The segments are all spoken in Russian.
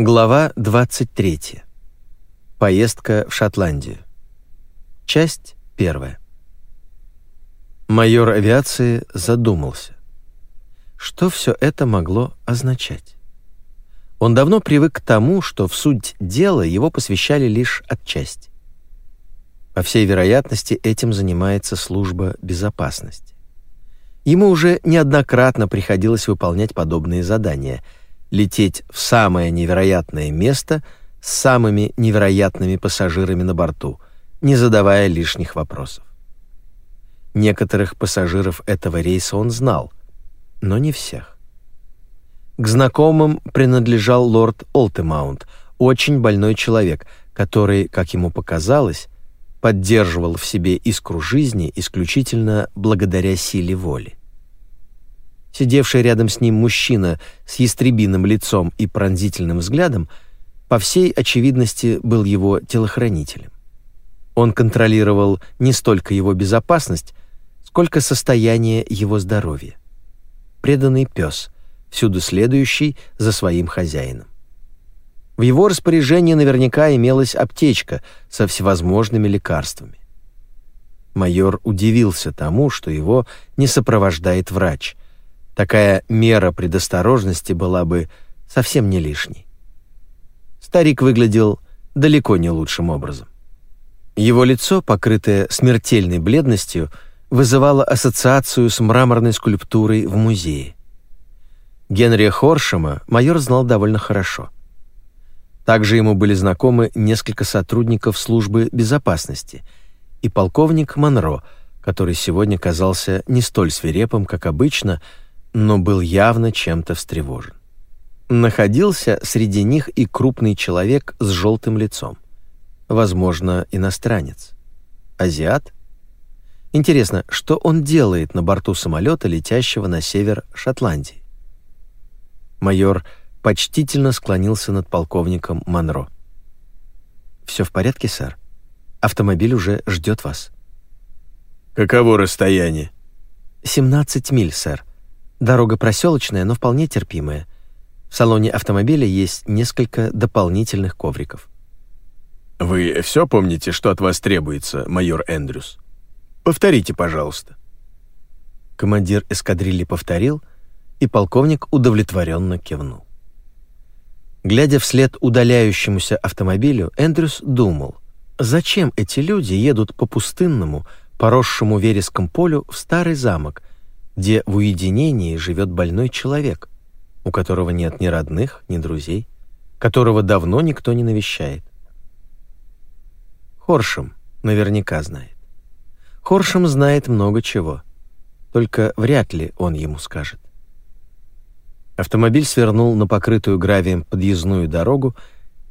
Глава 23. Поездка в Шотландию. Часть первая. Майор авиации задумался. Что все это могло означать? Он давно привык к тому, что в суть дела его посвящали лишь отчасти. По всей вероятности, этим занимается служба безопасности. Ему уже неоднократно приходилось выполнять подобные задания — лететь в самое невероятное место с самыми невероятными пассажирами на борту, не задавая лишних вопросов. Некоторых пассажиров этого рейса он знал, но не всех. К знакомым принадлежал лорд Олтемаунт, очень больной человек, который, как ему показалось, поддерживал в себе искру жизни исключительно благодаря силе воли. Сидевший рядом с ним мужчина с ястребиным лицом и пронзительным взглядом, по всей очевидности, был его телохранителем. Он контролировал не столько его безопасность, сколько состояние его здоровья. Преданный пес, всюду следующий за своим хозяином. В его распоряжении наверняка имелась аптечка со всевозможными лекарствами. Майор удивился тому, что его не сопровождает врач — Такая мера предосторожности была бы совсем не лишней. Старик выглядел далеко не лучшим образом. Его лицо, покрытое смертельной бледностью, вызывало ассоциацию с мраморной скульптурой в музее. Генри Хоршема майор знал довольно хорошо. Также ему были знакомы несколько сотрудников службы безопасности и полковник Монро, который сегодня казался не столь свирепым, как обычно, но был явно чем-то встревожен. Находился среди них и крупный человек с желтым лицом. Возможно, иностранец. Азиат? Интересно, что он делает на борту самолета, летящего на север Шотландии? Майор почтительно склонился над полковником Монро. «Все в порядке, сэр? Автомобиль уже ждет вас». «Каково расстояние?» «17 миль, сэр. Дорога проселочная, но вполне терпимая. В салоне автомобиля есть несколько дополнительных ковриков. Вы все помните, что от вас требуется, майор Эндрюс? Повторите, пожалуйста. Командир эскадрильи повторил, и полковник удовлетворенно кивнул. Глядя вслед удаляющемуся автомобилю, Эндрюс думал, зачем эти люди едут по пустынному, поросшему вереском полю в старый замок, где в уединении живет больной человек, у которого нет ни родных, ни друзей, которого давно никто не навещает. Хоршем наверняка знает. Хоршем знает много чего, только вряд ли он ему скажет. Автомобиль свернул на покрытую гравием подъездную дорогу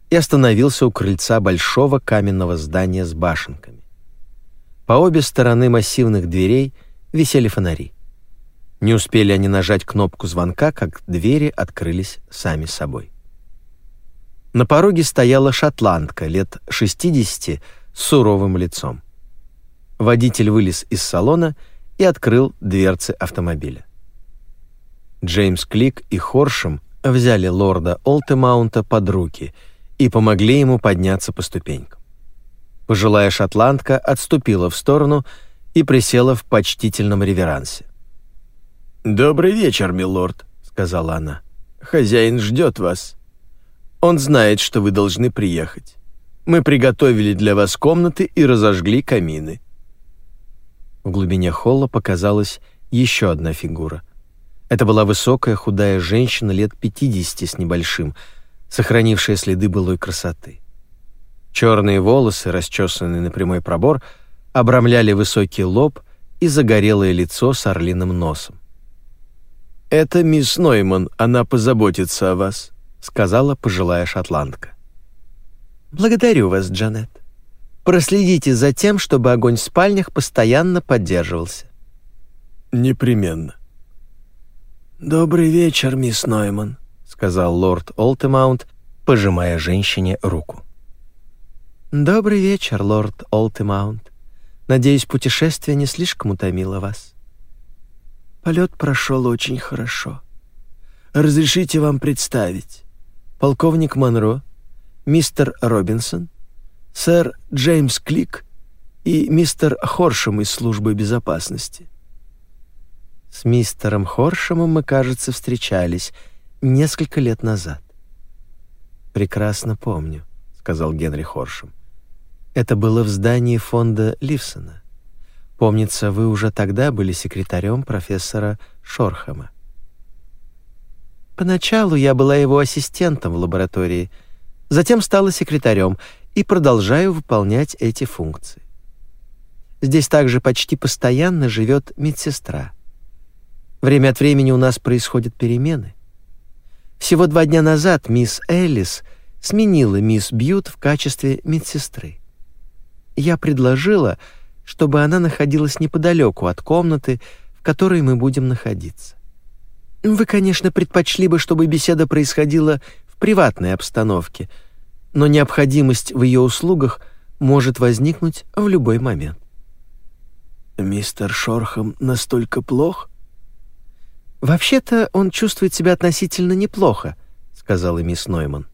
и остановился у крыльца большого каменного здания с башенками. По обе стороны массивных дверей висели фонари. Не успели они нажать кнопку звонка, как двери открылись сами собой. На пороге стояла шотландка лет 60 с суровым лицом. Водитель вылез из салона и открыл дверцы автомобиля. Джеймс Клик и Хоршем взяли лорда Олтемаунта под руки и помогли ему подняться по ступенькам. Пожилая шотландка отступила в сторону и присела в почтительном реверансе. «Добрый вечер, милорд», — сказала она. «Хозяин ждет вас. Он знает, что вы должны приехать. Мы приготовили для вас комнаты и разожгли камины». В глубине холла показалась еще одна фигура. Это была высокая худая женщина лет 50 с небольшим, сохранившая следы былой красоты. Черные волосы, расчесанные на прямой пробор, обрамляли высокий лоб и загорелое лицо с орлиным носом. «Это мисс Нойман, она позаботится о вас», — сказала пожилая шотландка. «Благодарю вас, Джанет. Проследите за тем, чтобы огонь в спальнях постоянно поддерживался». «Непременно». «Добрый вечер, мисс Нойман», — сказал лорд Олтемаунт, пожимая женщине руку. «Добрый вечер, лорд Олтемаунт. Надеюсь, путешествие не слишком утомило вас». Полет прошел очень хорошо. Разрешите вам представить. полковник Монро, мистер Робинсон, сэр Джеймс Клик и мистер Хоршем из службы безопасности. С мистером Хоршемом мы, кажется, встречались несколько лет назад. Прекрасно помню, сказал Генри Хоршем. Это было в здании фонда Ливсона. Помнится, вы уже тогда были секретарем профессора Шорхама. Поначалу я была его ассистентом в лаборатории, затем стала секретарем и продолжаю выполнять эти функции. Здесь также почти постоянно живет медсестра. Время от времени у нас происходят перемены. Всего два дня назад мисс Эллис сменила мисс Бьют в качестве медсестры. Я предложила, чтобы она находилась неподалеку от комнаты, в которой мы будем находиться. Вы, конечно, предпочли бы, чтобы беседа происходила в приватной обстановке, но необходимость в ее услугах может возникнуть в любой момент. Мистер Шорхам настолько плох? Вообще-то он чувствует себя относительно неплохо, сказала мисс Нойман.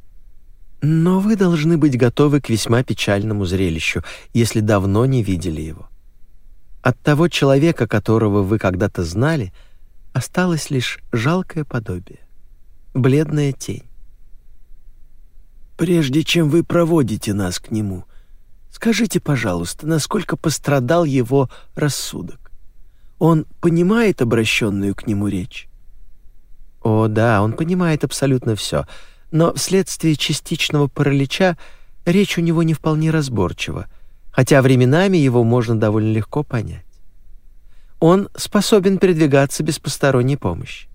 Но вы должны быть готовы к весьма печальному зрелищу, если давно не видели его. От того человека, которого вы когда-то знали, осталось лишь жалкое подобие, бледная тень. Прежде чем вы проводите нас к нему, скажите, пожалуйста, насколько пострадал его рассудок? Он понимает обращенную к нему речь? О, да, он понимает абсолютно все, но вследствие частичного паралича речь у него не вполне разборчива, хотя временами его можно довольно легко понять. Он способен передвигаться без посторонней помощи.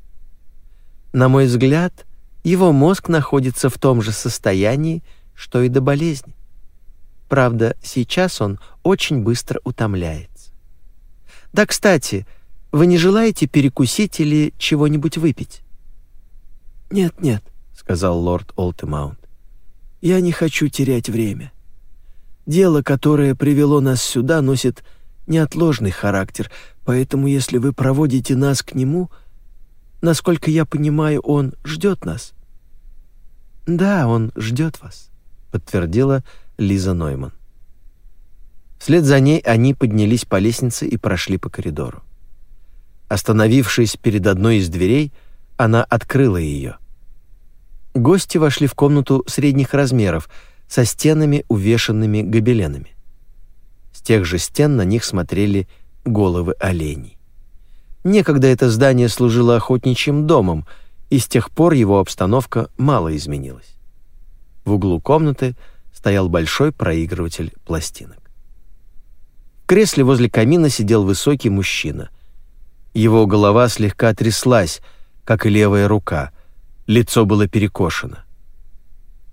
На мой взгляд, его мозг находится в том же состоянии, что и до болезни. Правда, сейчас он очень быстро утомляется. Да, кстати, вы не желаете перекусить или чего-нибудь выпить? Нет, нет, сказал лорд Олтемаунт. Я не хочу терять время. Дело, которое привело нас сюда, носит неотложный характер, поэтому если вы проводите нас к нему, насколько я понимаю, он ждет нас. Да, он ждет вас, подтвердила Лиза Нойман. Вслед за ней они поднялись по лестнице и прошли по коридору. Остановившись перед одной из дверей, она открыла ее. Гости вошли в комнату средних размеров со стенами, увешанными гобеленами. С тех же стен на них смотрели головы оленей. Некогда это здание служило охотничьим домом, и с тех пор его обстановка мало изменилась. В углу комнаты стоял большой проигрыватель пластинок. В кресле возле камина сидел высокий мужчина. Его голова слегка тряслась, как и левая рука, лицо было перекошено.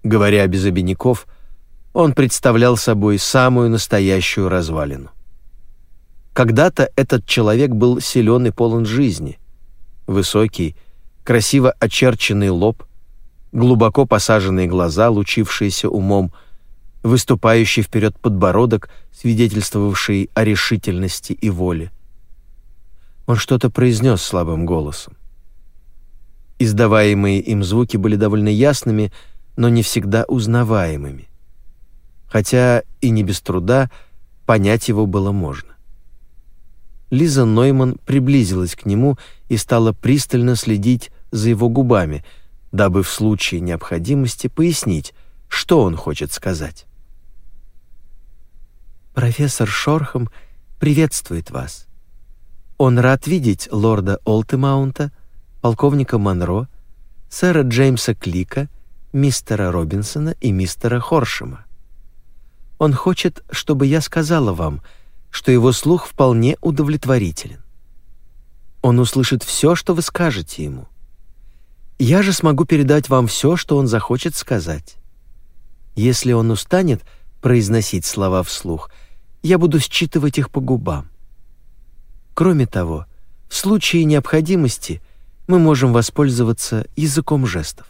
Говоря без обиняков, он представлял собой самую настоящую развалину. Когда-то этот человек был силен и полон жизни. Высокий, красиво очерченный лоб, глубоко посаженные глаза, лучившиеся умом, выступающий вперед подбородок, свидетельствовавший о решительности и воле. Он что-то произнес слабым голосом. Издаваемые им звуки были довольно ясными, но не всегда узнаваемыми хотя и не без труда понять его было можно. Лиза Нойман приблизилась к нему и стала пристально следить за его губами, дабы в случае необходимости пояснить, что он хочет сказать. «Профессор Шорхам приветствует вас. Он рад видеть лорда Олтемаунта, полковника Монро, сэра Джеймса Клика, мистера Робинсона и мистера Хоршема. Он хочет, чтобы я сказала вам, что его слух вполне удовлетворителен. Он услышит все, что вы скажете ему. Я же смогу передать вам все, что он захочет сказать. Если он устанет произносить слова вслух, я буду считывать их по губам. Кроме того, в случае необходимости мы можем воспользоваться языком жестов.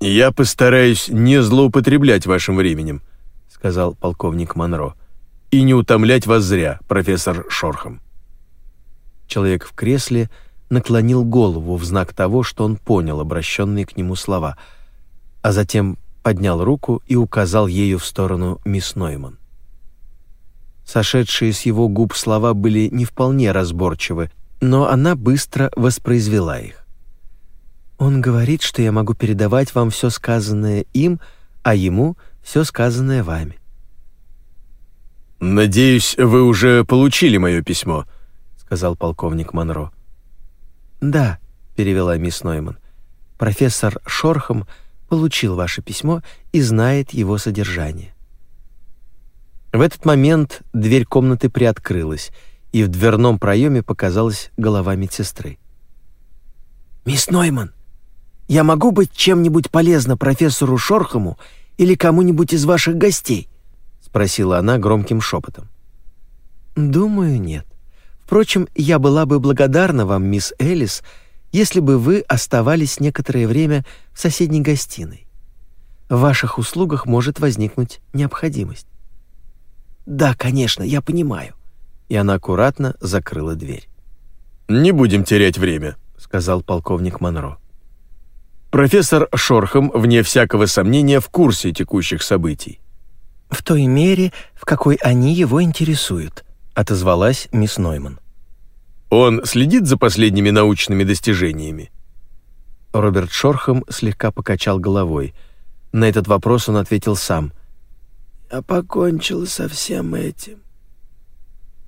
«Я постараюсь не злоупотреблять вашим временем», — сказал полковник Монро, «и не утомлять вас зря, профессор Шорхам». Человек в кресле наклонил голову в знак того, что он понял обращенные к нему слова, а затем поднял руку и указал ею в сторону мисс Нойман. Сошедшие с его губ слова были не вполне разборчивы, но она быстро воспроизвела их. «Он говорит, что я могу передавать вам все сказанное им, а ему все сказанное вами». «Надеюсь, вы уже получили мое письмо», — сказал полковник Монро. «Да», — перевела мисс Нойман. «Профессор Шорхам получил ваше письмо и знает его содержание». В этот момент дверь комнаты приоткрылась, и в дверном проеме показалась голова медсестры. «Мисс Нойман, я могу быть чем-нибудь полезна профессору Шорхаму или кому-нибудь из ваших гостей?» — спросила она громким шепотом. «Думаю, нет. Впрочем, я была бы благодарна вам, мисс Элис, если бы вы оставались некоторое время в соседней гостиной. В ваших услугах может возникнуть необходимость. Да, конечно, я понимаю. И она аккуратно закрыла дверь. Не будем терять время, сказал полковник Монро. Профессор Шорхам, вне всякого сомнения, в курсе текущих событий. В той мере, в какой они его интересуют, отозвалась мисс Нойман. Он следит за последними научными достижениями. Роберт Шорхам слегка покачал головой. На этот вопрос он ответил сам. «Я покончил со всем этим».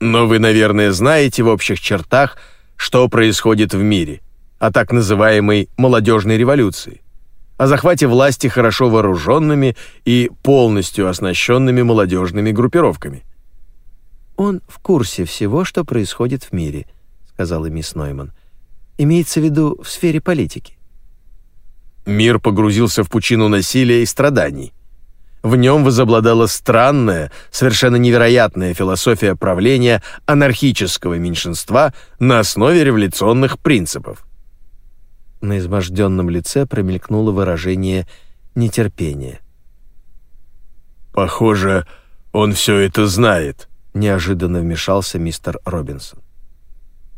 «Но вы, наверное, знаете в общих чертах, что происходит в мире, о так называемой «молодежной революции», о захвате власти хорошо вооруженными и полностью оснащенными молодежными группировками». Он в курсе всего, что происходит в мире, сказала мисс Нойман. Имеется в виду в сфере политики. Мир погрузился в пучину насилия и страданий. В нем возобладала странная, совершенно невероятная философия правления анархического меньшинства на основе революционных принципов. На изможденном лице промелькнуло выражение нетерпения. «Похоже, он все это знает», неожиданно вмешался мистер Робинсон.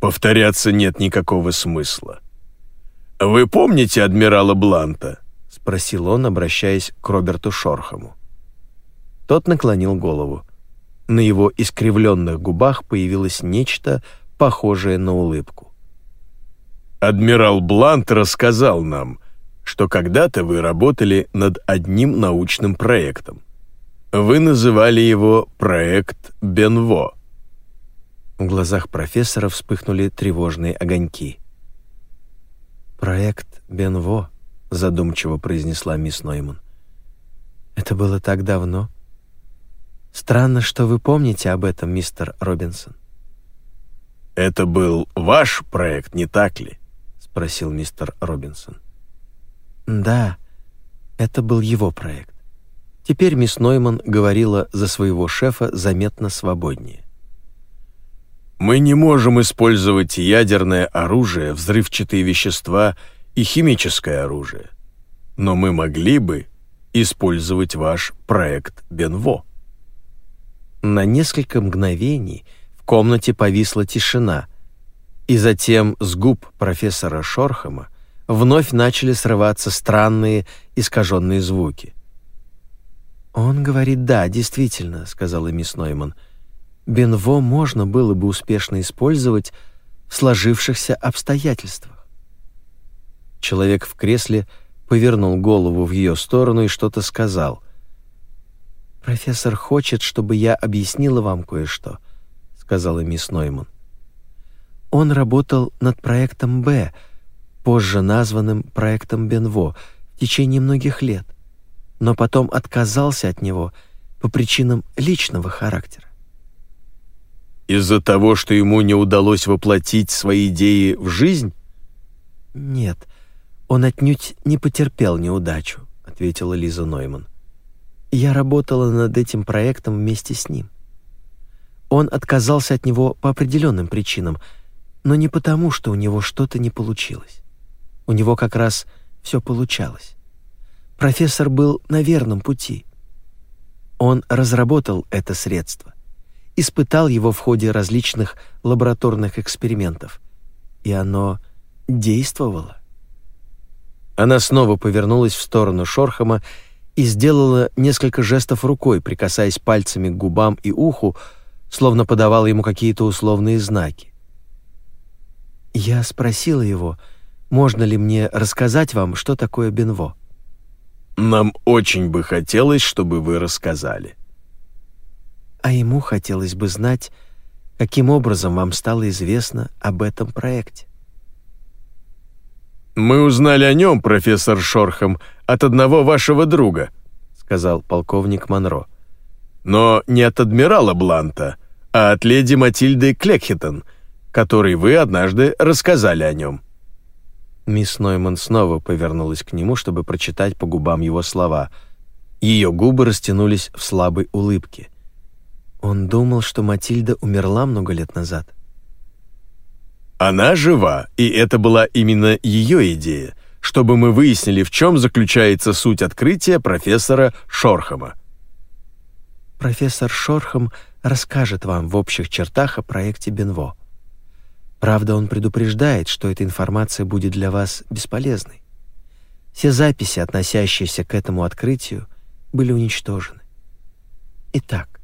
Повторяться нет никакого смысла. Вы помните адмирала Бланта? спросил он, обращаясь к Роберту Шорхаму. Тот наклонил голову. На его искривленных губах появилось нечто похожее на улыбку. Адмирал Блант рассказал нам, что когда-то вы работали над одним научным проектом. Вы называли его проект Бенво. В глазах профессора вспыхнули тревожные огоньки. «Проект Бенво», — задумчиво произнесла мисс Нойман. «Это было так давно. Странно, что вы помните об этом, мистер Робинсон». «Это был ваш проект, не так ли?» — спросил мистер Робинсон. «Да, это был его проект. Теперь мисс Нойман говорила за своего шефа заметно свободнее. «Мы не можем использовать ядерное оружие, взрывчатые вещества и химическое оружие, но мы могли бы использовать ваш проект Бенво». На несколько мгновений в комнате повисла тишина, и затем с губ профессора Шорхама вновь начали срываться странные искаженные звуки. «Он говорит, да, действительно», — сказала мисс Нойман. «Бенво можно было бы успешно использовать в сложившихся обстоятельствах». Человек в кресле повернул голову в ее сторону и что-то сказал. «Профессор хочет, чтобы я объяснила вам кое-что», — сказала мисс Нойман. «Он работал над проектом «Б», позже названным проектом Бенво, в течение многих лет но потом отказался от него по причинам личного характера. Из-за того, что ему не удалось воплотить свои идеи в жизнь? Нет, он отнюдь не потерпел неудачу, ответила Лиза Нойман. Я работала над этим проектом вместе с ним. Он отказался от него по определенным причинам, но не потому, что у него что-то не получилось. У него как раз все получалось. Профессор был на верном пути. Он разработал это средство, испытал его в ходе различных лабораторных экспериментов, и оно действовало. Она снова повернулась в сторону Шорхама и сделала несколько жестов рукой, прикасаясь пальцами к губам и уху, словно подавала ему какие-то условные знаки. Я спросила его, можно ли мне рассказать вам, что такое Бенво. Нам очень бы хотелось, чтобы вы рассказали. А ему хотелось бы знать, каким образом вам стало известно об этом проекте. Мы узнали о нем, профессор Шорхам, от одного вашего друга, сказал полковник Монро. Но не от адмирала Бланта, а от леди Матильды Клекхитон, которой вы однажды рассказали о нем. Мисс Нойман снова повернулась к нему, чтобы прочитать по губам его слова. Ее губы растянулись в слабой улыбке. Он думал, что Матильда умерла много лет назад. Она жива, и это была именно ее идея, чтобы мы выяснили, в чем заключается суть открытия профессора Шорхама. Профессор Шорхам расскажет вам в общих чертах о проекте Бенво. Правда, он предупреждает, что эта информация будет для вас бесполезной. Все записи, относящиеся к этому открытию, были уничтожены. Итак,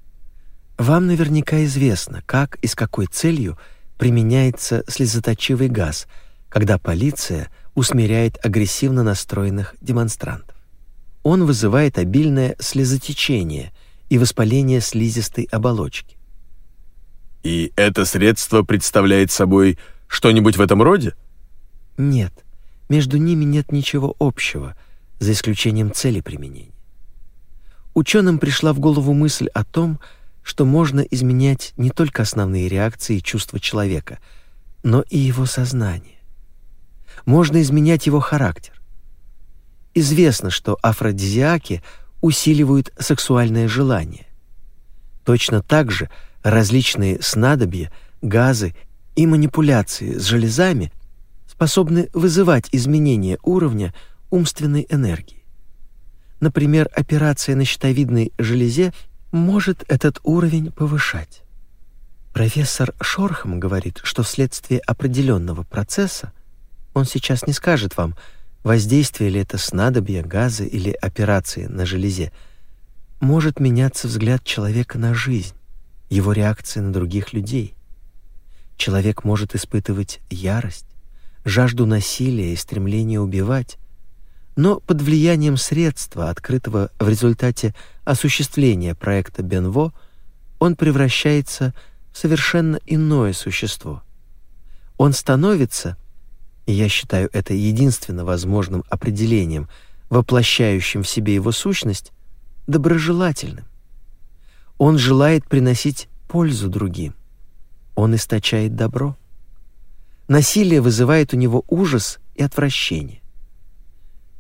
вам наверняка известно, как и с какой целью применяется слезоточивый газ, когда полиция усмиряет агрессивно настроенных демонстрантов. Он вызывает обильное слезотечение и воспаление слизистой оболочки. И это средство представляет собой что-нибудь в этом роде? Нет, между ними нет ничего общего, за исключением цели применения. Ученым пришла в голову мысль о том, что можно изменять не только основные реакции и чувства человека, но и его сознание. Можно изменять его характер. Известно, что афродизиаки усиливают сексуальное желание. Точно так же – Различные снадобья, газы и манипуляции с железами способны вызывать изменение уровня умственной энергии. Например, операция на щитовидной железе может этот уровень повышать. Профессор Шорхам говорит, что вследствие определенного процесса, он сейчас не скажет вам, воздействие ли это снадобья, газы или операции на железе, может меняться взгляд человека на жизнь его реакции на других людей. Человек может испытывать ярость, жажду насилия и стремление убивать, но под влиянием средства, открытого в результате осуществления проекта Бенво, он превращается в совершенно иное существо. Он становится, и я считаю это единственно возможным определением, воплощающим в себе его сущность, доброжелательным. Он желает приносить пользу другим. Он источает добро. Насилие вызывает у него ужас и отвращение.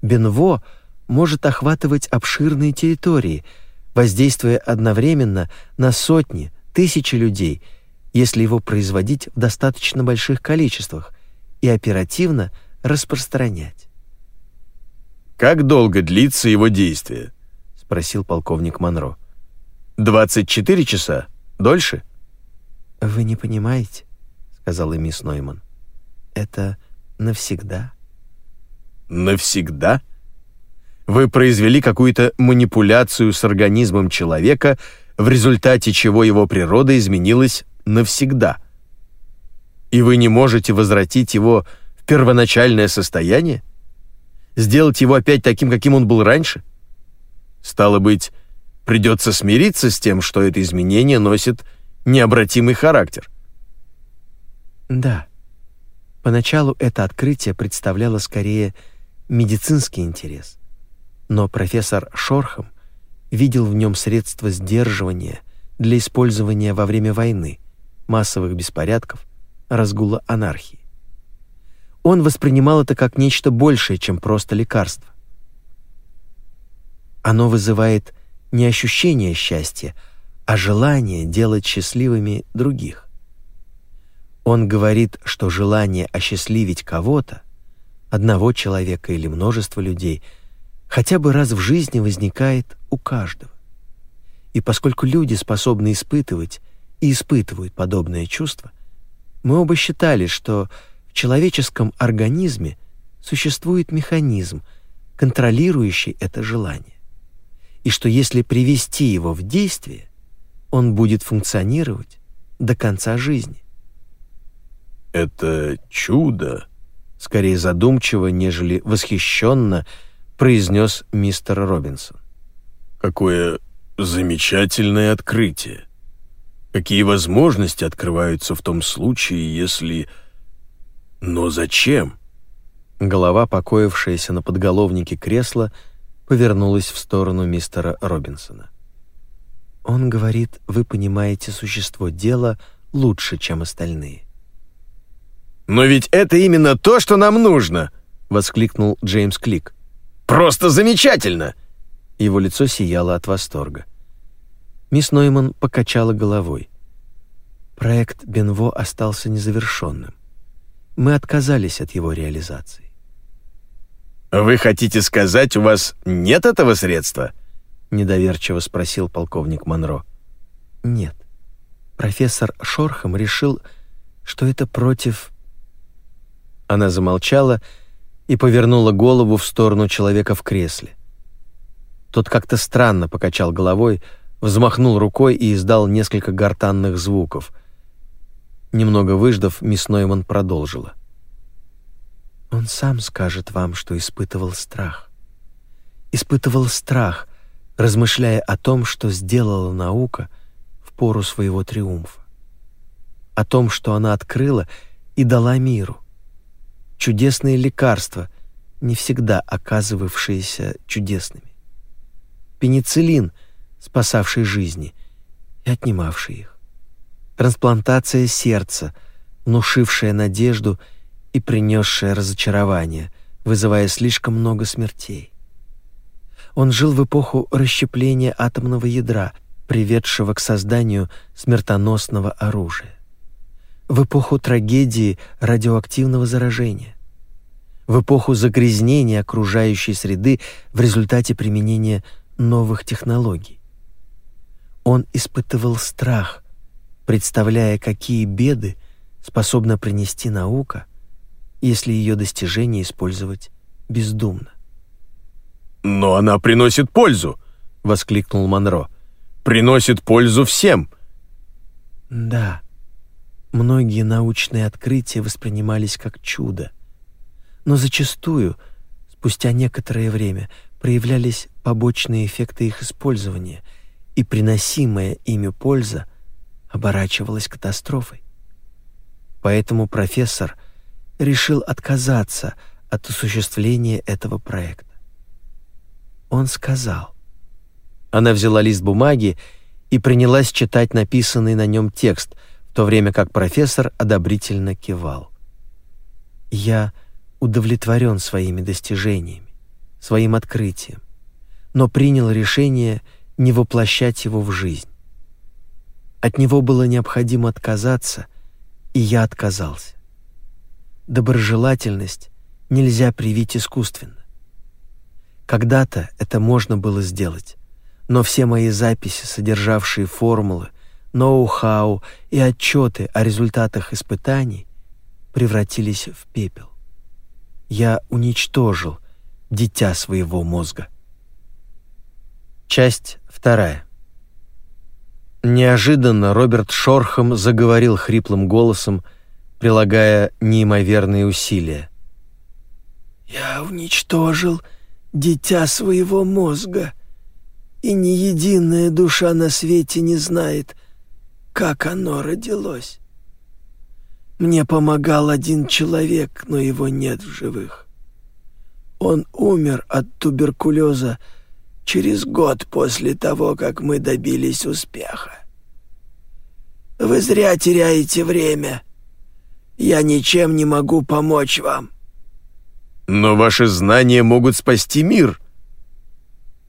Бенво может охватывать обширные территории, воздействуя одновременно на сотни, тысячи людей, если его производить в достаточно больших количествах и оперативно распространять. «Как долго длится его действие?» — спросил полковник Монро. Двадцать четыре часа? Дольше?» «Вы не понимаете», — сказала мисс Нойман. «Это навсегда». «Навсегда?» Вы произвели какую-то манипуляцию с организмом человека, в результате чего его природа изменилась навсегда. И вы не можете возвратить его в первоначальное состояние? Сделать его опять таким, каким он был раньше? Стало быть, Придется смириться с тем, что это изменение носит необратимый характер. Да. Поначалу это открытие представляло скорее медицинский интерес. Но профессор Шорхам видел в нем средство сдерживания для использования во время войны, массовых беспорядков, разгула анархии. Он воспринимал это как нечто большее, чем просто лекарство. Оно вызывает не ощущение счастья, а желание делать счастливыми других. Он говорит, что желание осчастливить кого-то, одного человека или множество людей, хотя бы раз в жизни возникает у каждого. И поскольку люди способны испытывать и испытывают подобное чувство, мы оба считали, что в человеческом организме существует механизм, контролирующий это желание, и что если привести его в действие, он будет функционировать до конца жизни. «Это чудо», — скорее задумчиво, нежели восхищенно, произнес мистер Робинсон. «Какое замечательное открытие! Какие возможности открываются в том случае, если...» Но зачем? Голова, покоившаяся на подголовнике кресла, повернулась в сторону мистера Робинсона. Он говорит, вы понимаете существо дела лучше, чем остальные. «Но ведь это именно то, что нам нужно!» — воскликнул Джеймс Клик. «Просто замечательно!» Его лицо сияло от восторга. Мисс Нойман покачала головой. Проект Бенво остался незавершенным мы отказались от его реализации. «Вы хотите сказать, у вас нет этого средства?» — недоверчиво спросил полковник Монро. «Нет. Профессор Шорхам решил, что это против...» Она замолчала и повернула голову в сторону человека в кресле. Тот как-то странно покачал головой, взмахнул рукой и издал несколько гортанных звуков — Немного выждав, мисс Нойман продолжила. Он сам скажет вам, что испытывал страх. Испытывал страх, размышляя о том, что сделала наука в пору своего триумфа. О том, что она открыла и дала миру. Чудесные лекарства, не всегда оказывавшиеся чудесными. Пенициллин, спасавший жизни и отнимавший их трансплантация сердца, внушившая надежду и принесшая разочарование, вызывая слишком много смертей. Он жил в эпоху расщепления атомного ядра, приведшего к созданию смертоносного оружия. В эпоху трагедии радиоактивного заражения. В эпоху загрязнения окружающей среды в результате применения новых технологий. Он испытывал страх, представляя, какие беды способна принести наука, если ее достижения использовать бездумно. «Но она приносит пользу!» — воскликнул Монро. «Приносит пользу всем!» «Да, многие научные открытия воспринимались как чудо, но зачастую, спустя некоторое время, проявлялись побочные эффекты их использования, и приносимая ими польза — оборачивалась катастрофой. Поэтому профессор решил отказаться от осуществления этого проекта. Он сказал. Она взяла лист бумаги и принялась читать написанный на нем текст, в то время как профессор одобрительно кивал. «Я удовлетворен своими достижениями, своим открытием, но принял решение не воплощать его в жизнь. От него было необходимо отказаться, и я отказался. Доброжелательность нельзя привить искусственно. Когда-то это можно было сделать, но все мои записи, содержавшие формулы, ноу-хау и отчеты о результатах испытаний, превратились в пепел. Я уничтожил дитя своего мозга. Часть вторая. Неожиданно Роберт Шорхам заговорил хриплым голосом, прилагая неимоверные усилия. «Я уничтожил дитя своего мозга, и ни единая душа на свете не знает, как оно родилось. Мне помогал один человек, но его нет в живых. Он умер от туберкулеза через год после того, как мы добились успеха. Вы зря теряете время. Я ничем не могу помочь вам. Но ваши знания могут спасти мир.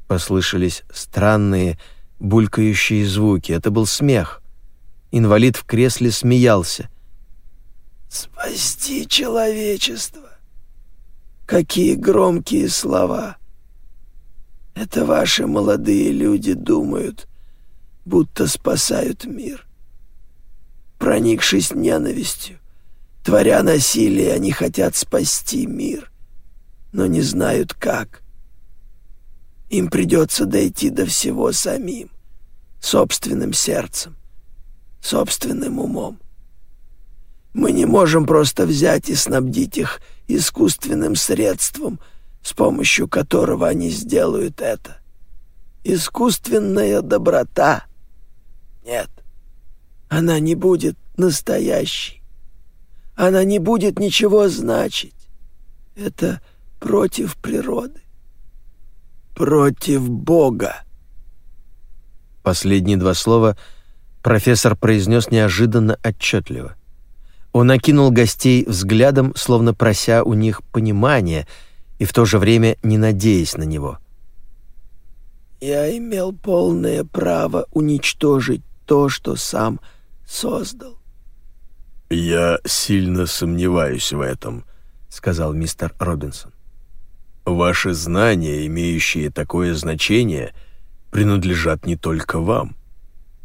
Послышались странные булькающие звуки. Это был смех. Инвалид в кресле смеялся. Спасти человечество. Какие громкие слова. Это ваши молодые люди думают, будто спасают мир. Проникшись ненавистью, Творя насилие, они хотят спасти мир, но не знают как. Им придется дойти до всего самим, собственным сердцем, собственным умом. Мы не можем просто взять и снабдить их искусственным средством, с помощью которого они сделают это. Искусственная доброта. Нет, она не будет настоящей. Она не будет ничего значить. Это против природы. Против Бога. Последние два слова профессор произнес неожиданно отчетливо. Он окинул гостей взглядом, словно прося у них понимания, и в то же время не надеясь на него. «Я имел полное право уничтожить то, что сам создал. «Я сильно сомневаюсь в этом», — сказал мистер Робинсон. «Ваши знания, имеющие такое значение, принадлежат не только вам.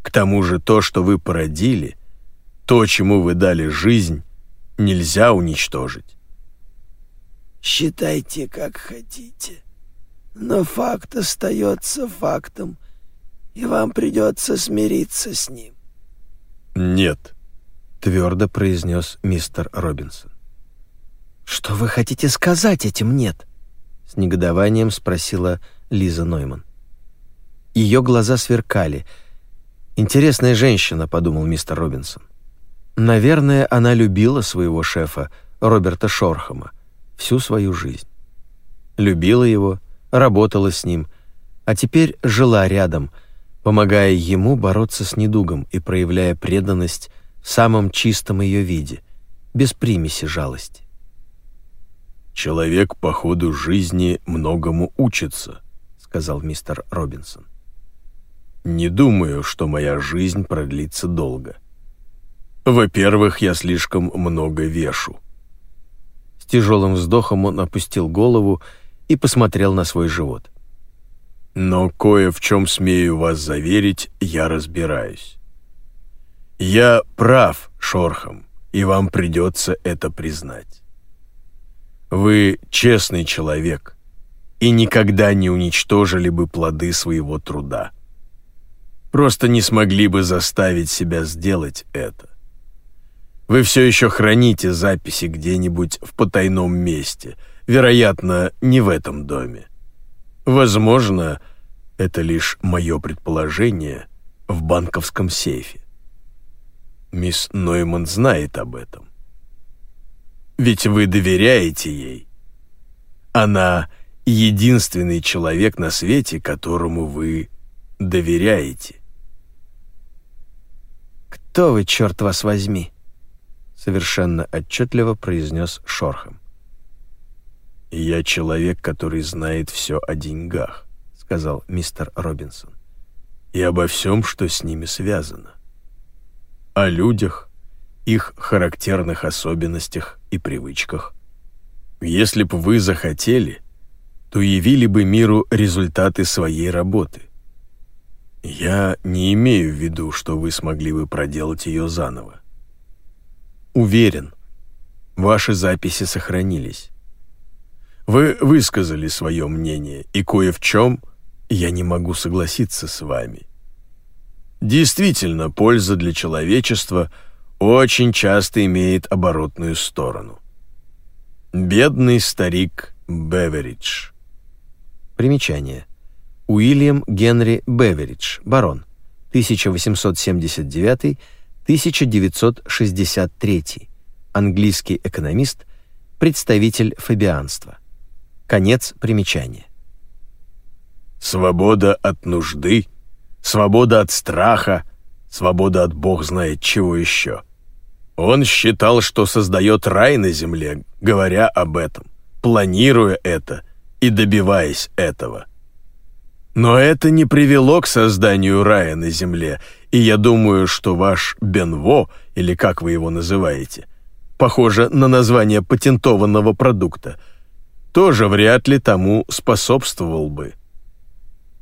К тому же то, что вы породили, то, чему вы дали жизнь, нельзя уничтожить». «Считайте, как хотите, но факт остается фактом, и вам придется смириться с ним». «Нет», твердо произнес мистер Робинсон. «Что вы хотите сказать этим «нет»?» с негодованием спросила Лиза Нойман. Ее глаза сверкали. «Интересная женщина», — подумал мистер Робинсон. «Наверное, она любила своего шефа, Роберта Шорхама, всю свою жизнь. Любила его, работала с ним, а теперь жила рядом, помогая ему бороться с недугом и проявляя преданность в самом чистом ее виде, без примеси жалости. «Человек по ходу жизни многому учится», — сказал мистер Робинсон. «Не думаю, что моя жизнь продлится долго. Во-первых, я слишком много вешу». С тяжелым вздохом он опустил голову и посмотрел на свой живот. «Но кое в чем смею вас заверить, я разбираюсь. Я прав, Шорхам, и вам придется это признать. Вы честный человек и никогда не уничтожили бы плоды своего труда. Просто не смогли бы заставить себя сделать это. Вы все еще храните записи где-нибудь в потайном месте, вероятно, не в этом доме. Возможно, это лишь мое предположение в банковском сейфе. Мисс Нойман знает об этом. Ведь вы доверяете ей. Она единственный человек на свете, которому вы доверяете. «Кто вы, черт вас возьми?» совершенно отчетливо произнес Шорхам. «Я человек, который знает все о деньгах», — сказал мистер Робинсон, «и обо всем, что с ними связано о людях, их характерных особенностях и привычках. Если бы вы захотели, то явили бы миру результаты своей работы. Я не имею в виду, что вы смогли бы проделать ее заново. Уверен, ваши записи сохранились. Вы высказали свое мнение, и кое в чем я не могу согласиться с вами. Действительно, польза для человечества очень часто имеет оборотную сторону. Бедный старик Беверидж. Примечание. Уильям Генри Беверидж, барон, 1879-1963, английский экономист, представитель фабианства. Конец примечания. Свобода от нужды — свобода от страха, свобода от бог знает чего еще. Он считал, что создает рай на земле, говоря об этом, планируя это и добиваясь этого. Но это не привело к созданию рая на земле, и я думаю, что ваш Бенво, или как вы его называете, похоже на название патентованного продукта, тоже вряд ли тому способствовал бы.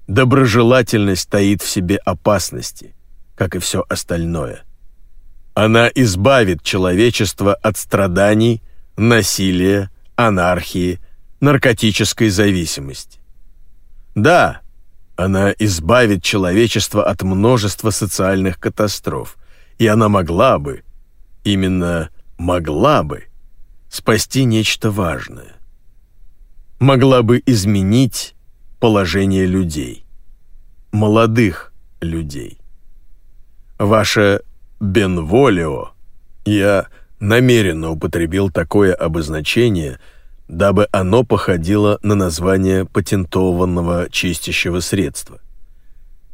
Доброжелательность таит в себе опасности, как и все остальное. Она избавит человечество от страданий, насилия, анархии, наркотической зависимости. Да, она избавит человечество от множества социальных катастроф, и она могла бы, именно могла бы, спасти нечто важное. Могла бы изменить положение людей, молодых людей. Ваше «бенволио» я намеренно употребил такое обозначение, дабы оно походило на название патентованного чистящего средства.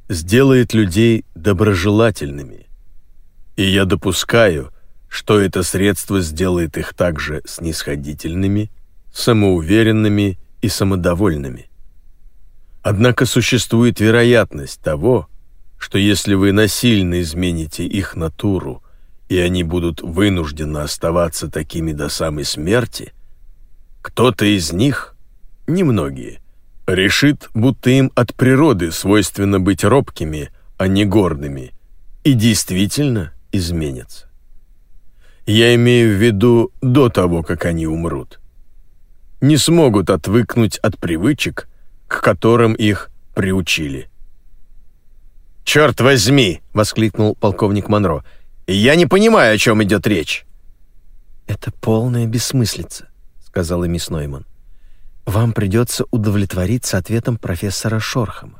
Сделает людей доброжелательными. И я допускаю, что это средство сделает их также снисходительными, самоуверенными и самодовольными. Однако существует вероятность того, что если вы насильно измените их натуру и они будут вынуждены оставаться такими до самой смерти, кто-то из них, немногие, решит, будто им от природы свойственно быть робкими, а не гордыми, и действительно изменятся. Я имею в виду до того, как они умрут. Не смогут отвыкнуть от привычек, к которым их приучили. «Черт возьми!» — воскликнул полковник Монро. Я не понимаю, о чем идет речь». «Это полная бессмыслица», — сказала мисс Нойман. «Вам придется удовлетвориться ответом профессора Шорхама.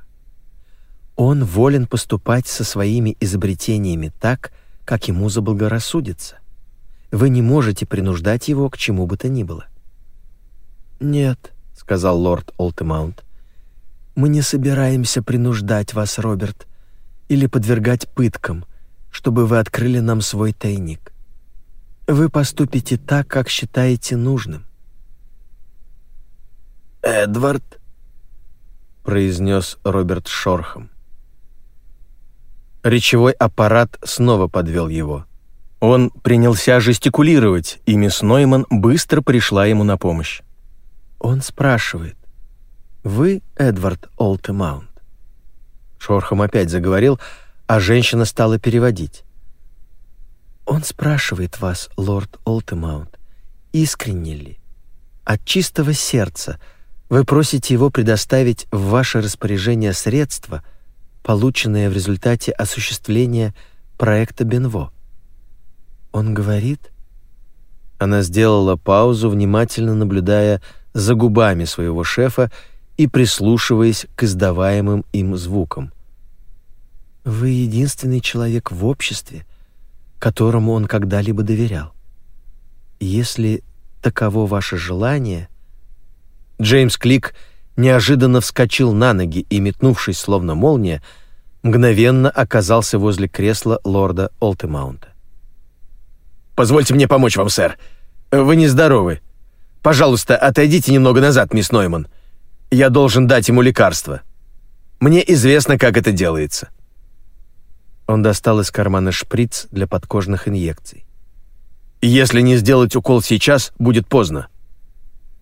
Он волен поступать со своими изобретениями так, как ему заблагорассудится. Вы не можете принуждать его к чему бы то ни было». «Нет», — сказал лорд Олтемаунт, — «мы не собираемся принуждать вас, Роберт, или подвергать пыткам» чтобы вы открыли нам свой тайник. Вы поступите так, как считаете нужным. Эдвард, произнес Роберт Шорхом. Речевой аппарат снова подвел его. Он принялся жестикулировать, и мисс Нойман быстро пришла ему на помощь. Он спрашивает: "Вы Эдвард Олтемаунт?" Шорхом опять заговорил, а женщина стала переводить. «Он спрашивает вас, лорд Олтемаунт, искренне ли, от чистого сердца вы просите его предоставить в ваше распоряжение средства, полученные в результате осуществления проекта Бенво. Он говорит...» Она сделала паузу, внимательно наблюдая за губами своего шефа и прислушиваясь к издаваемым им звукам. Вы единственный человек в обществе, которому он когда-либо доверял. Если таково ваше желание, Джеймс Клик неожиданно вскочил на ноги и, метнувшись словно молния, мгновенно оказался возле кресла лорда Олтемаунта. «Позвольте мне помочь вам, сэр. Вы нездоровы. Пожалуйста, отойдите немного назад, мисс Нойман. Я должен дать ему лекарство. Мне известно, как это делается». Он достал из кармана шприц для подкожных инъекций. «Если не сделать укол сейчас, будет поздно».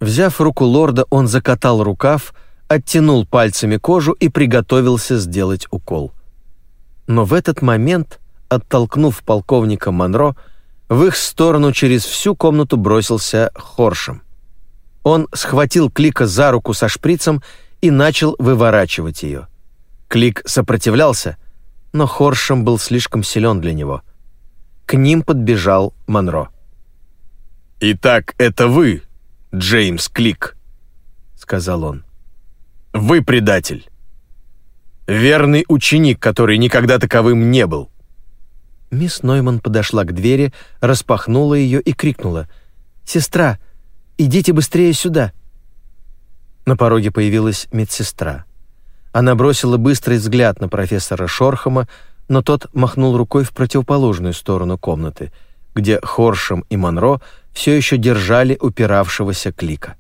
Взяв руку лорда, он закатал рукав, оттянул пальцами кожу и приготовился сделать укол. Но в этот момент, оттолкнув полковника Монро, в их сторону через всю комнату бросился Хоршем. Он схватил Клика за руку со шприцем и начал выворачивать ее. Клик сопротивлялся, но Хоршем был слишком силен для него. К ним подбежал Монро. «Итак, это вы, Джеймс Клик», — сказал он. «Вы предатель. Верный ученик, который никогда таковым не был». Мисс Нойман подошла к двери, распахнула ее и крикнула. «Сестра, идите быстрее сюда!» На пороге появилась медсестра. Она бросила быстрый взгляд на профессора Шорхама, но тот махнул рукой в противоположную сторону комнаты, где Хоршем и Монро все еще держали упиравшегося клика.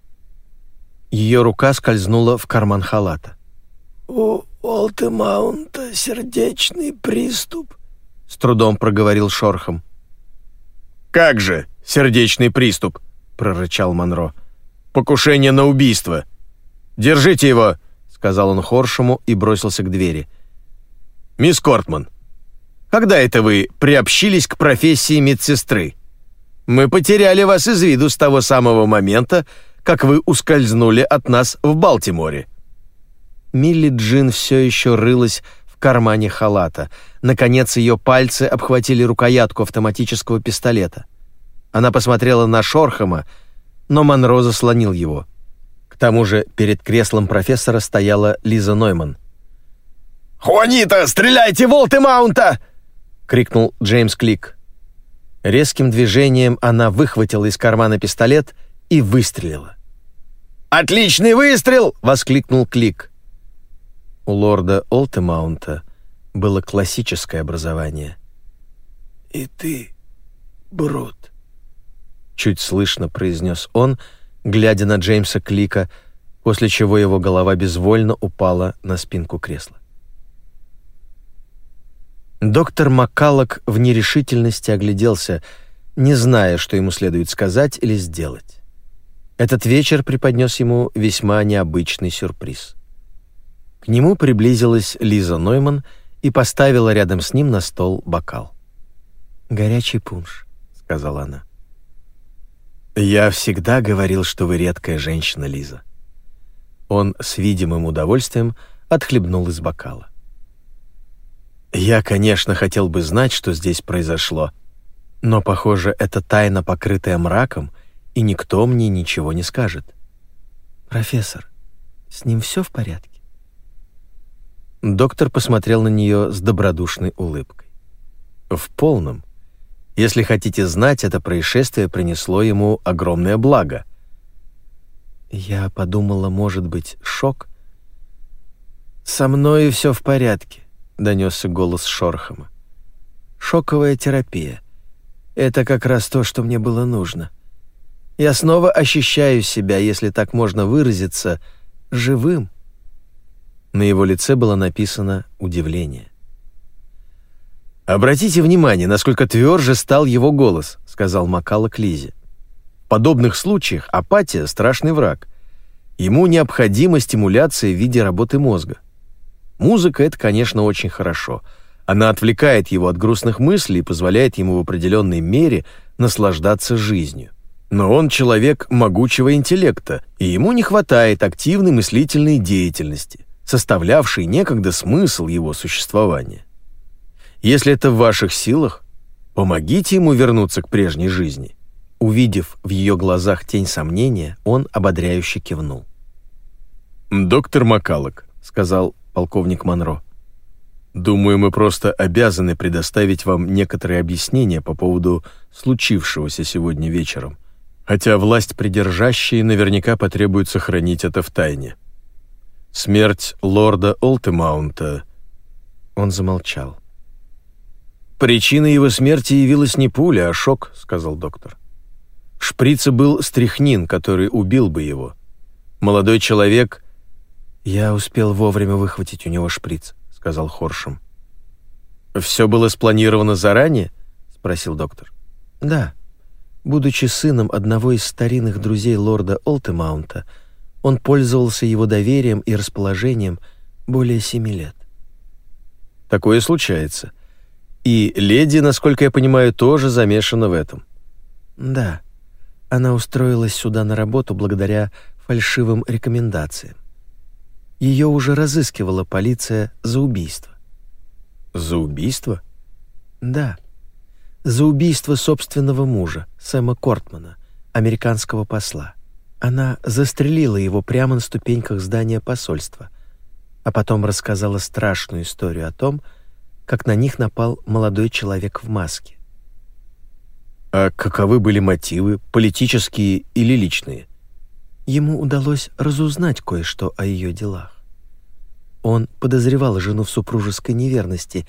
Ее рука скользнула в карман халата. «У Уолтемаунта сердечный приступ», — с трудом проговорил Шорхам. «Как же сердечный приступ?» — прорычал Монро. «Покушение на убийство. Держите его!» сказал он Хоршему и бросился к двери. «Мисс Кортман, Когда это вы приобщились к профессии медсестры? Мы потеряли вас из виду с того самого момента, как вы ускользнули от нас в Балтиморе». Милли Джин все еще рылась в кармане халата. Наконец ее пальцы обхватили рукоятку автоматического пистолета. Она посмотрела на Шорхама, но Монро заслонил его. К тому же перед креслом профессора стояла Лиза Нойман. «Хуанита, стреляйте Волтемаунта!» — крикнул Джеймс Клик. Резким движением она выхватила из кармана пистолет и выстрелила. «Отличный выстрел!» — воскликнул Клик. У лорда Олтемаунта было классическое образование. «И ты, Брут», — чуть слышно произнес он, глядя на Джеймса Клика, после чего его голова безвольно упала на спинку кресла. Доктор Маккаллок в нерешительности огляделся, не зная, что ему следует сказать или сделать. Этот вечер преподнес ему весьма необычный сюрприз. К нему приблизилась Лиза Нойман и поставила рядом с ним на стол бокал. «Горячий пунш», — сказала она. «Я всегда говорил, что вы редкая женщина, Лиза». Он с видимым удовольствием отхлебнул из бокала. Я, конечно, хотел бы знать, что здесь произошло, но, похоже, это тайна, покрытая мраком, и никто мне ничего не скажет. Профессор, с ним все в порядке? Доктор посмотрел на нее с добродушной улыбкой. В полном. Если хотите знать, это происшествие принесло ему огромное благо. Я подумала, может быть, шок. Со мной все в порядке. — донесся голос Шорхама. «Шоковая терапия. Это как раз то, что мне было нужно. Я снова ощущаю себя, если так можно выразиться, живым». На его лице было написано удивление. «Обратите внимание, насколько тверже стал его голос», — сказал Макала к Лизе. «В подобных случаях апатия — страшный враг. Ему необходима стимуляция в виде работы мозга. Музыка — это, конечно, очень хорошо. Она отвлекает его от грустных мыслей и позволяет ему в определенной мере наслаждаться жизнью. Но он человек могучего интеллекта, и ему не хватает активной мыслительной деятельности, составлявшей некогда смысл его существования. Если это в ваших силах, помогите ему вернуться к прежней жизни. Увидев в ее глазах тень сомнения, он ободряюще кивнул. «Доктор Макалок», — сказал полковник Монро. Думаю, мы просто обязаны предоставить вам некоторые объяснения по поводу случившегося сегодня вечером. Хотя власть придержащие наверняка потребует сохранить это в тайне. Смерть лорда Олтемаунта. Он замолчал. Причиной его смерти явилась не пуля, а шок, сказал доктор. В был стрихнин, который убил бы его. Молодой человек «Я успел вовремя выхватить у него шприц», — сказал Хоршем. «Все было спланировано заранее?» — спросил доктор. «Да. Будучи сыном одного из старинных друзей лорда Олтемаунта, он пользовался его доверием и расположением более семи лет». «Такое случается. И леди, насколько я понимаю, тоже замешана в этом». «Да. Она устроилась сюда на работу благодаря фальшивым рекомендациям. Ее уже разыскивала полиция за убийство. За убийство? Да. За убийство собственного мужа, Сэма Кортмана, американского посла. Она застрелила его прямо на ступеньках здания посольства, а потом рассказала страшную историю о том, как на них напал молодой человек в маске. А каковы были мотивы, политические или личные? Ему удалось разузнать кое-что о ее делах. Он подозревал жену в супружеской неверности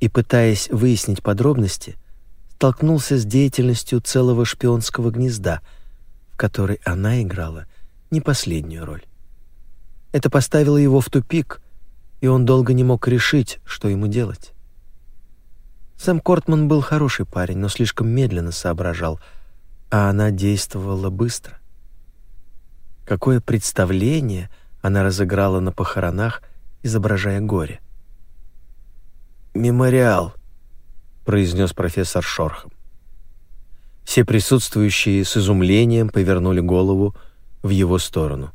и, пытаясь выяснить подробности, столкнулся с деятельностью целого шпионского гнезда, в которой она играла не последнюю роль. Это поставило его в тупик, и он долго не мог решить, что ему делать. Сэм Кортман был хороший парень, но слишком медленно соображал, а она действовала быстро. Какое представление она разыграла на похоронах изображая горе. «Мемориал», произнес профессор Шорхам. Все присутствующие с изумлением повернули голову в его сторону.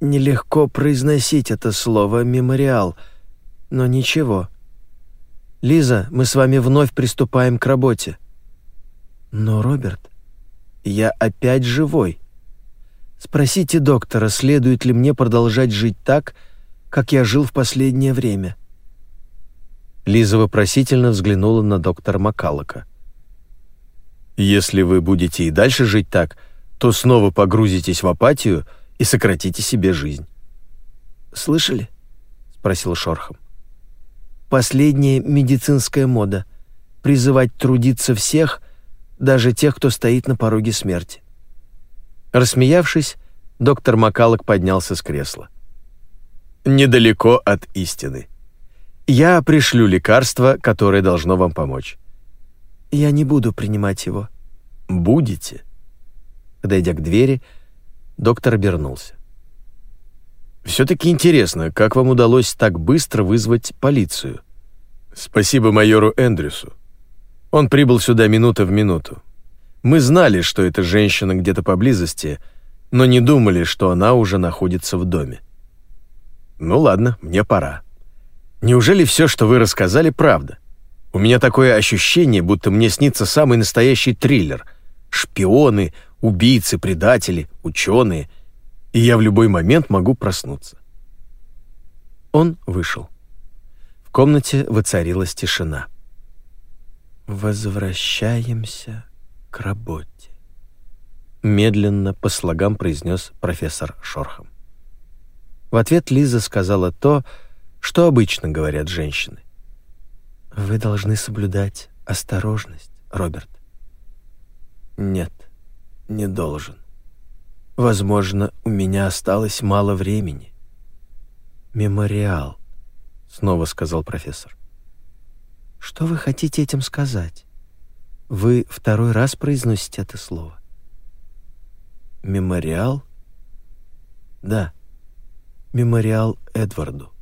Нелегко произносить это слово «мемориал», но ничего. Лиза, мы с вами вновь приступаем к работе. Но, Роберт, я опять живой. Спросите доктора, следует ли мне продолжать жить так, как я жил в последнее время. Лиза вопросительно взглянула на доктора Макалока. Если вы будете и дальше жить так, то снова погрузитесь в апатию и сократите себе жизнь. Слышали? спросил Шорхом. Последняя медицинская мода призывать трудиться всех, даже тех, кто стоит на пороге смерти. Рассмеявшись, доктор Макалок поднялся с кресла. «Недалеко от истины. Я пришлю лекарство, которое должно вам помочь». «Я не буду принимать его». «Будете». Подойдя к двери, доктор обернулся. «Все-таки интересно, как вам удалось так быстро вызвать полицию?» «Спасибо майору Эндрюсу. Он прибыл сюда минута в минуту. Мы знали, что эта женщина где-то поблизости, но не думали, что она уже находится в доме. Ну ладно, мне пора. Неужели все, что вы рассказали, правда? У меня такое ощущение, будто мне снится самый настоящий триллер. Шпионы, убийцы, предатели, ученые. И я в любой момент могу проснуться. Он вышел. В комнате воцарилась тишина. «Возвращаемся к работе», — медленно по слогам произнес профессор Шорхам. В ответ Лиза сказала то, что обычно говорят женщины. «Вы должны соблюдать осторожность, Роберт». «Нет, не должен. Возможно, у меня осталось мало времени». «Мемориал», — снова сказал профессор. «Что вы хотите этим сказать?» Вы второй раз произносите это слово. Мемориал? Да. Мемориал Эдварду.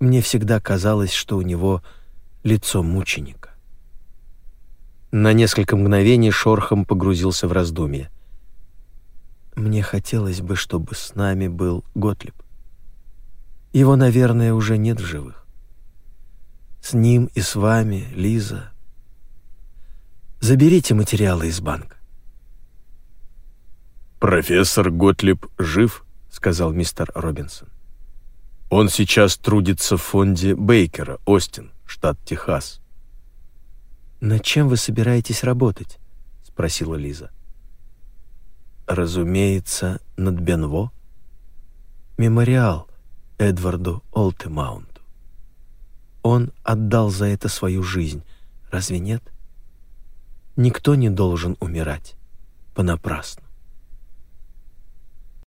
Мне всегда казалось, что у него лицо мученика. На несколько мгновений шорхом погрузился в раздумье. Мне хотелось бы, чтобы с нами был Готлиб. Его, наверное, уже нет в живых. С ним и с вами, Лиза, Заберите материалы из банка. «Профессор Готлиб жив», — сказал мистер Робинсон. «Он сейчас трудится в фонде Бейкера, Остин, штат Техас». «Над чем вы собираетесь работать?» — спросила Лиза. «Разумеется, над Бенво. Мемориал Эдварду Олтемаунту. Он отдал за это свою жизнь, разве нет?» Никто не должен умирать понапрасну.